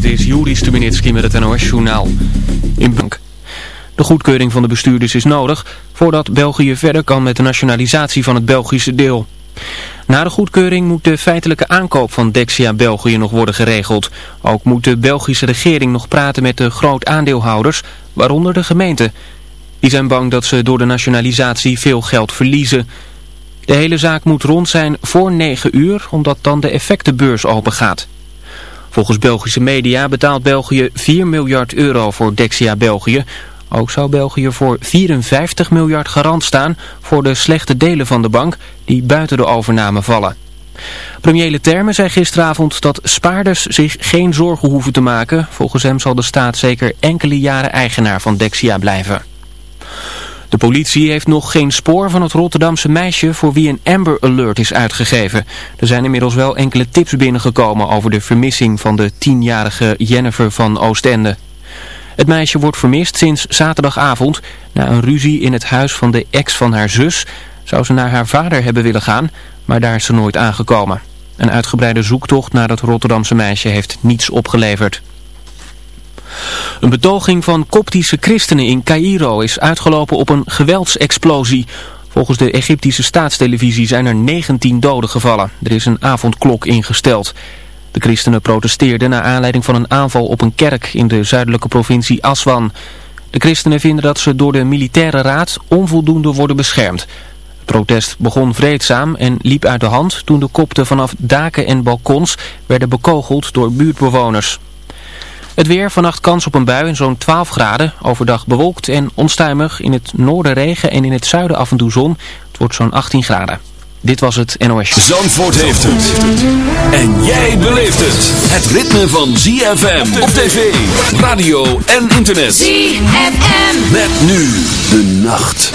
Dit is Juri Stubenitski met het NOS-journaal. In Bank. De goedkeuring van de bestuurders is nodig voordat België verder kan met de nationalisatie van het Belgische deel. Na de goedkeuring moet de feitelijke aankoop van Dexia België nog worden geregeld. Ook moet de Belgische regering nog praten met de groot aandeelhouders, waaronder de gemeente. Die zijn bang dat ze door de nationalisatie veel geld verliezen. De hele zaak moet rond zijn voor 9 uur, omdat dan de effectenbeurs open gaat. Volgens Belgische media betaalt België 4 miljard euro voor Dexia België. Ook zou België voor 54 miljard garant staan voor de slechte delen van de bank die buiten de overname vallen. Premier Leterme zei gisteravond dat spaarders zich geen zorgen hoeven te maken. Volgens hem zal de staat zeker enkele jaren eigenaar van Dexia blijven. De politie heeft nog geen spoor van het Rotterdamse meisje voor wie een Amber Alert is uitgegeven. Er zijn inmiddels wel enkele tips binnengekomen over de vermissing van de tienjarige Jennifer van Oostende. Het meisje wordt vermist sinds zaterdagavond. Na een ruzie in het huis van de ex van haar zus zou ze naar haar vader hebben willen gaan, maar daar is ze nooit aangekomen. Een uitgebreide zoektocht naar het Rotterdamse meisje heeft niets opgeleverd. Een betoging van koptische christenen in Cairo is uitgelopen op een geweldsexplosie. Volgens de Egyptische staatstelevisie zijn er 19 doden gevallen. Er is een avondklok ingesteld. De christenen protesteerden naar aanleiding van een aanval op een kerk in de zuidelijke provincie Aswan. De christenen vinden dat ze door de militaire raad onvoldoende worden beschermd. Het protest begon vreedzaam en liep uit de hand toen de kopten vanaf daken en balkons werden bekogeld door buurtbewoners. Het weer, vannacht kans op een bui in zo'n 12 graden. Overdag bewolkt en onstuimig. In het noorden regen en in het zuiden af en toe zon. Het wordt zo'n 18 graden. Dit was het NOS. Zandvoort heeft het. En jij beleeft het. Het ritme van ZFM op tv, radio en internet. ZFM. Met nu de nacht.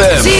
ZFM.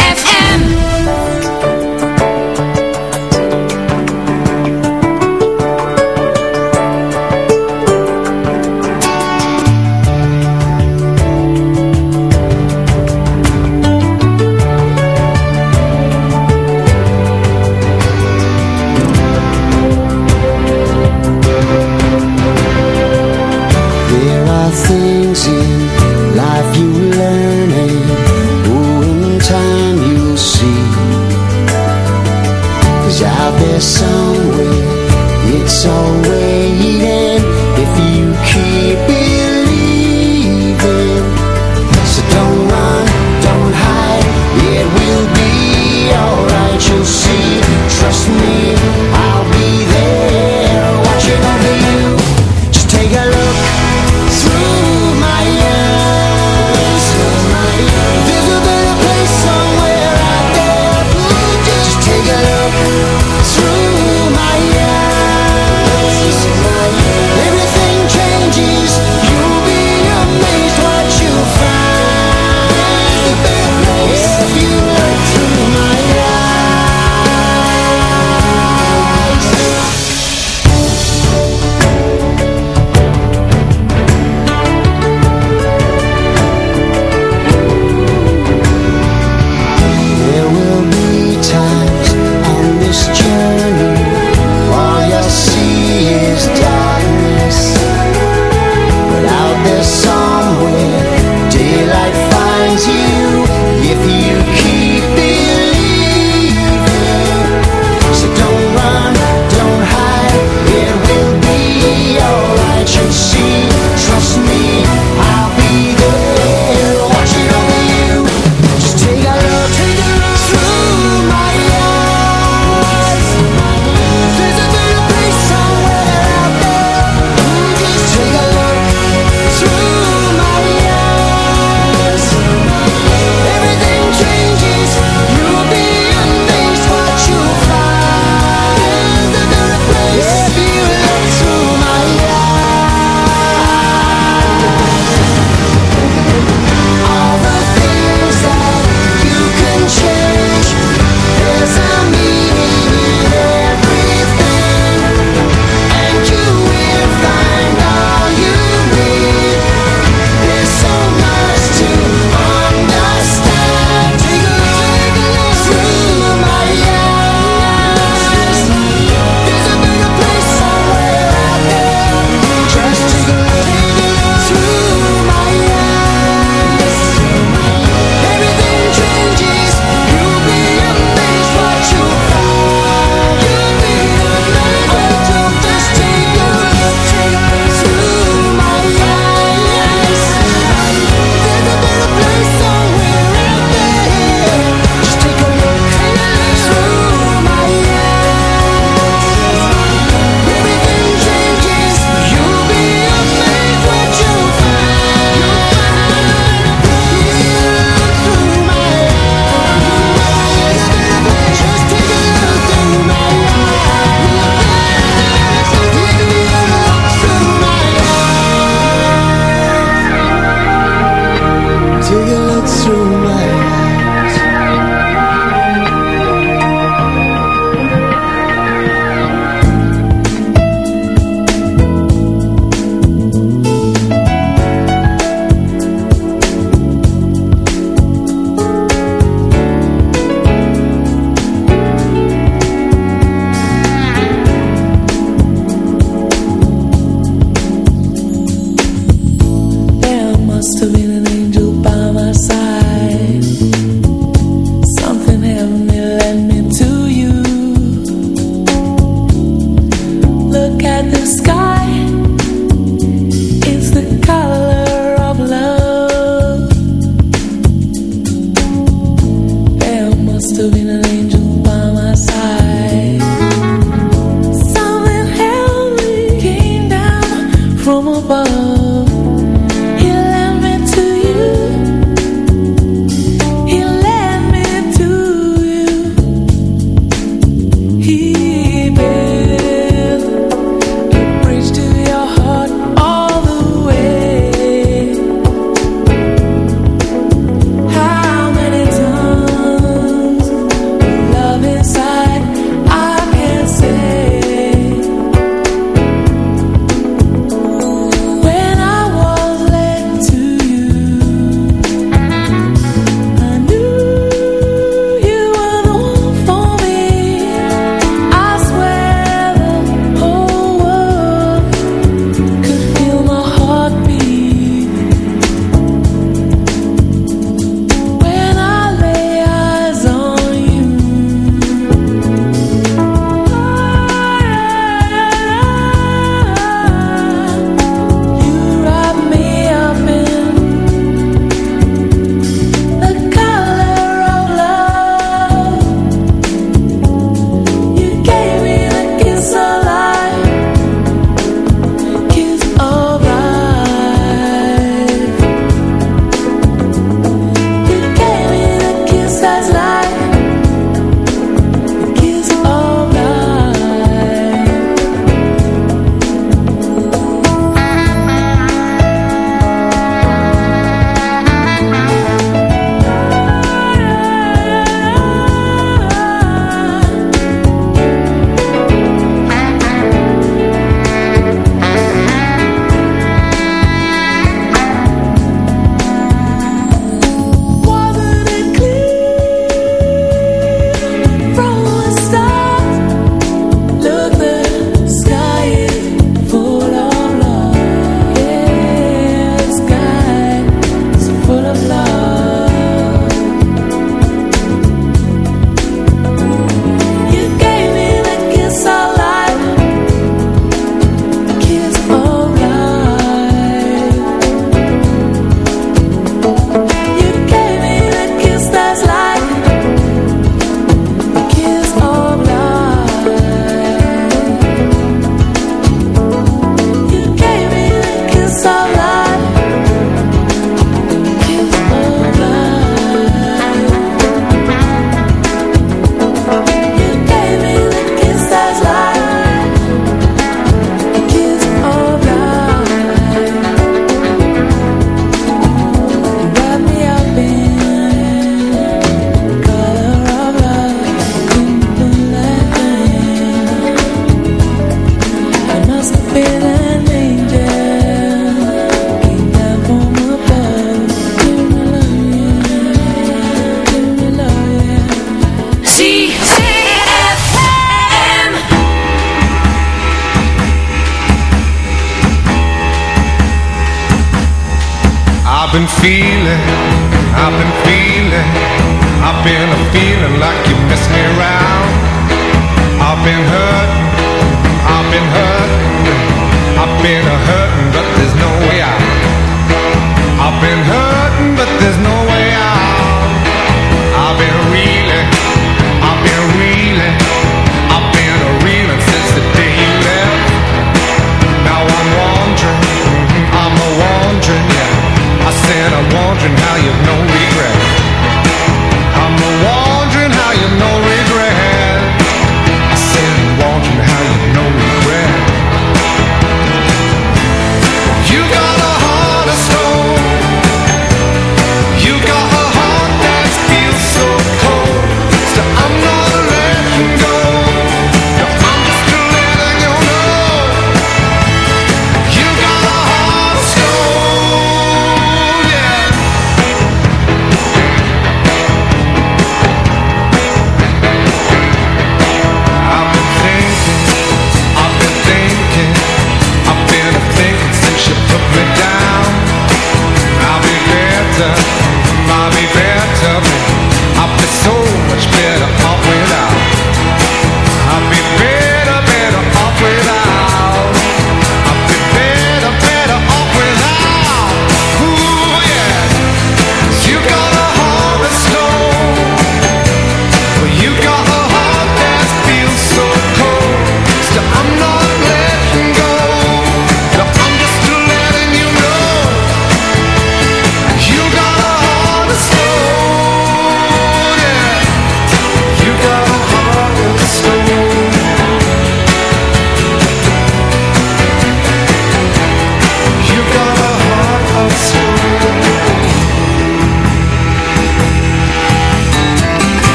There's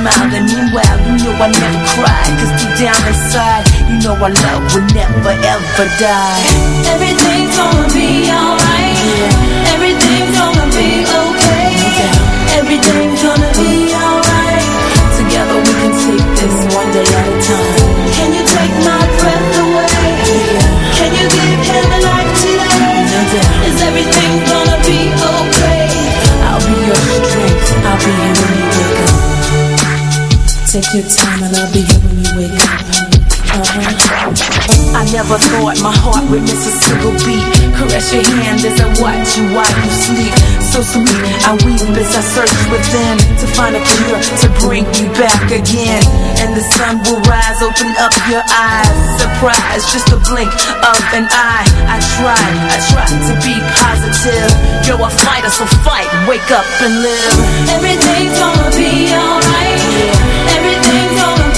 smiled And meanwhile, you know I never cried Cause deep down inside, you know our love will never ever die. Everything's gonna be alright. Your time and I'll be here when you wake up. Uh-huh. I never thought my heart would miss a single beat. Caress your hand as I watch you while you sleep. So sweet, I weep as I search within to find a cure to bring you back again. And the sun will rise, open up your eyes. Surprise, just a blink of an eye. I tried, I tried to be positive. Yo, I fight, fighter, so fight, wake up and live. Everything's gonna be alright.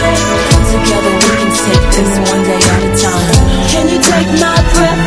Together we can take this one day at a time Can you take my breath?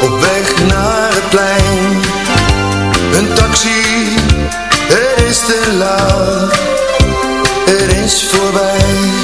Op weg naar het plein. Een taxi, het is te laat, het is voorbij.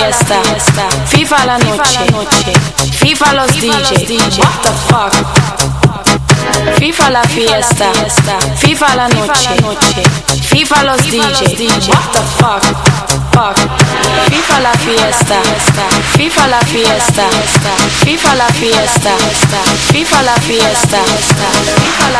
fiesta, FIFA la noche, FIFA los DJ. What the fuck? FIFA la fiesta, FIFA la noche, FIFA los DJ. What the fuck? Fuck. FIFA la fiesta, FIFA la fiesta, FIFA la fiesta, FIFA la fiesta, FIFA la,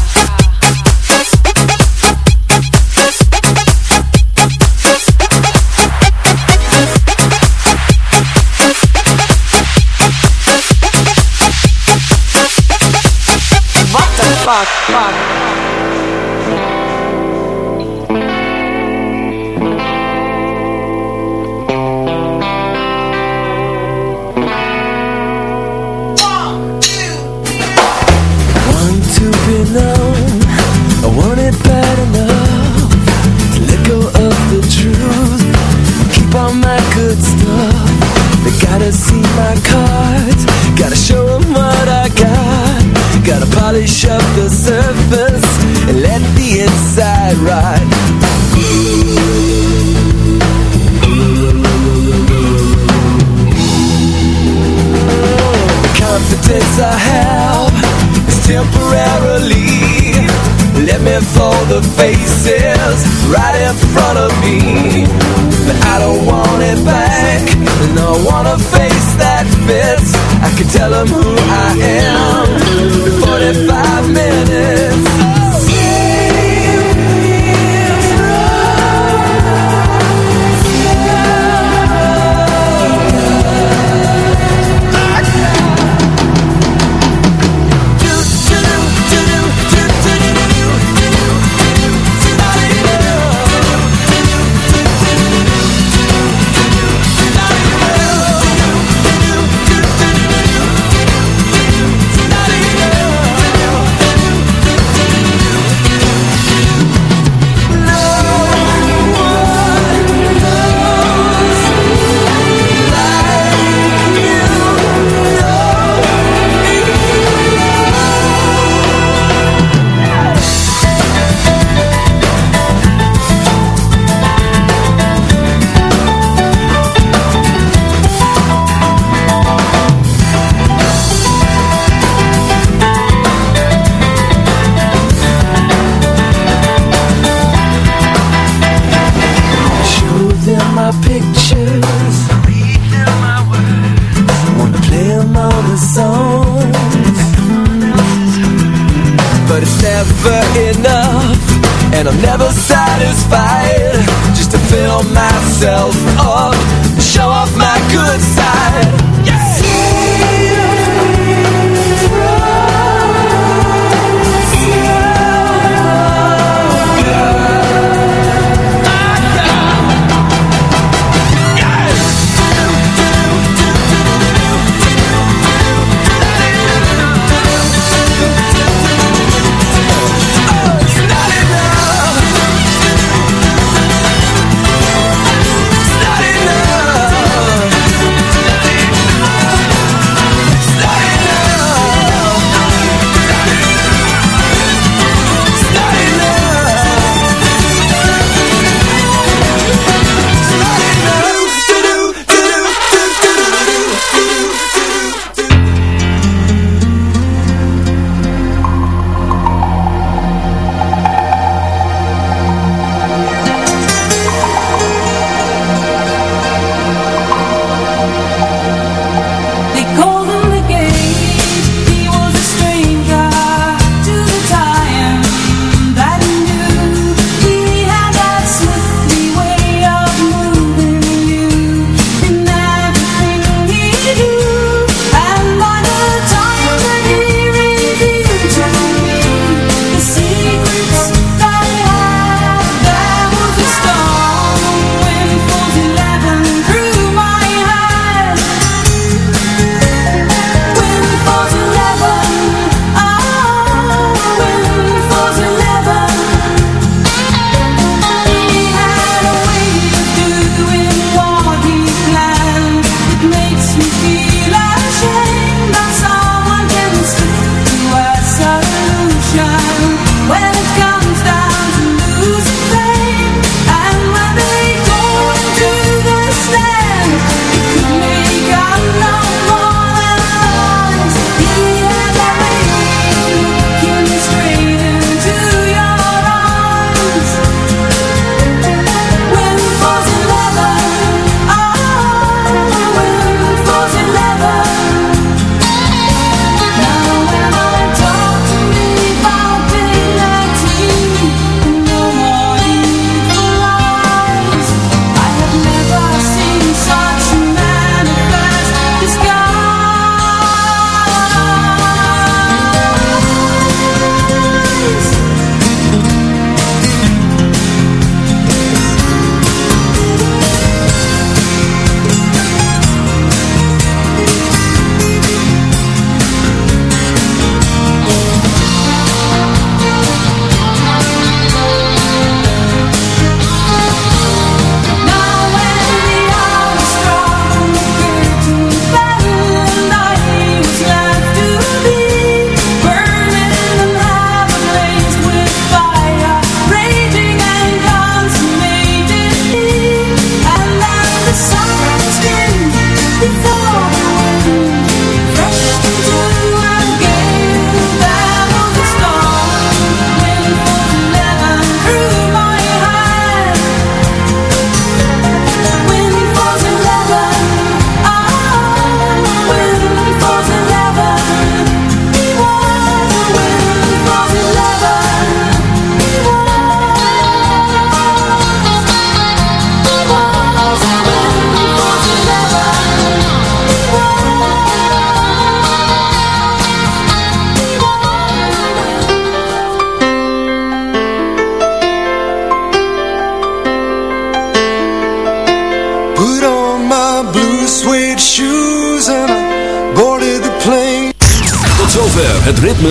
Fuck? fuck?